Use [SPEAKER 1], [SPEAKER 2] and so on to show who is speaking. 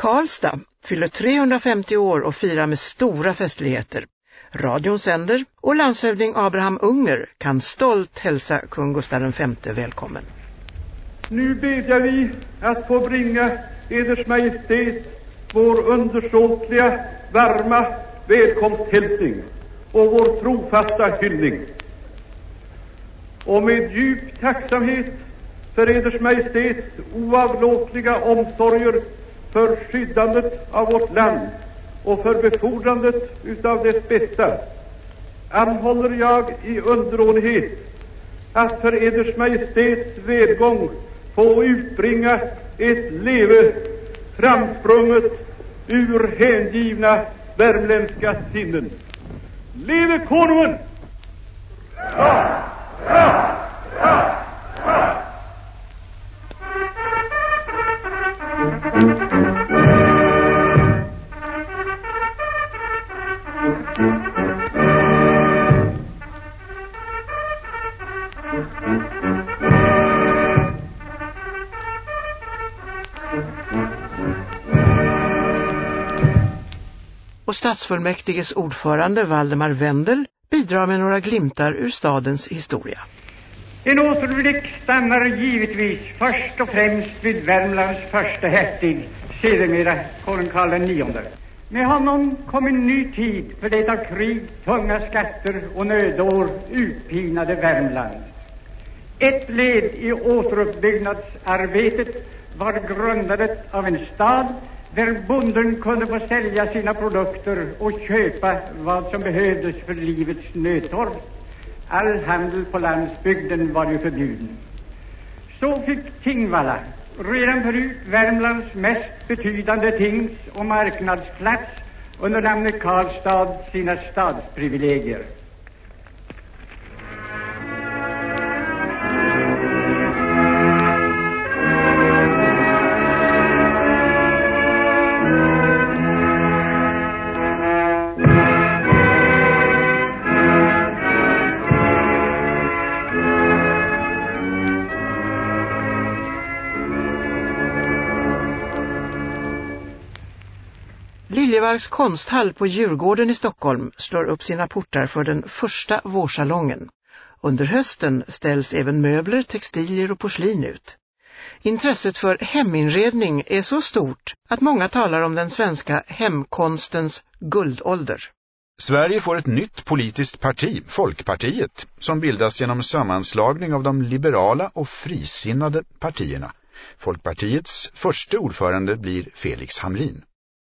[SPEAKER 1] Karlstad fyller 350 år och firar med stora festligheter. Radion sänder och landshövding Abraham Unger kan stolt hälsa kung Gustav V välkommen.
[SPEAKER 2] Nu bedjar vi att få bringa Eders Majestät vår undersåtliga, varma välkomsthälsning och vår trofasta hyllning. Och med djup tacksamhet för Eders Majestäts oavlåtliga omsorger för skyddandet av vårt land och för befordrandet utav dess bästa anhåller jag i underdånighet att för Eders Majestäts välgång få utbringa ett leve framsprunget ur hängivna värmländska sinnen. Leve konungen!
[SPEAKER 1] Och stadsfullmäktiges ordförande Valdemar Wendel bidrar med några glimtar ur stadens historia.
[SPEAKER 3] En återblick stannar givetvis först och främst vid Värmlands första hertig, sedermera konung Karl IX. Med honom kom en ny tid för det av krig, tunga skatter och nödår utpinade Värmland. Ett led i återuppbyggnadsarbetet var grundandet av en stad där bonden kunde få sälja sina produkter och köpa vad som behövdes för livets nödtorft. All handel på landsbygden var ju förbjuden. Så fick Tingvalla, redan förut Värmlands mest betydande tings- och marknadsplats, under namnet Karlstad sina stadsprivilegier.
[SPEAKER 1] Liljevalchs konsthall på Djurgården i Stockholm slår upp sina portar för den första vårsalongen. Under hösten ställs även möbler, textilier och porslin ut. Intresset för heminredning är så stort att många talar om den svenska hemkonstens guldålder.
[SPEAKER 4] Sverige får ett nytt politiskt parti, Folkpartiet, som bildas genom sammanslagning av de liberala och frisinnade partierna. Folkpartiets första ordförande blir Felix Hamrin.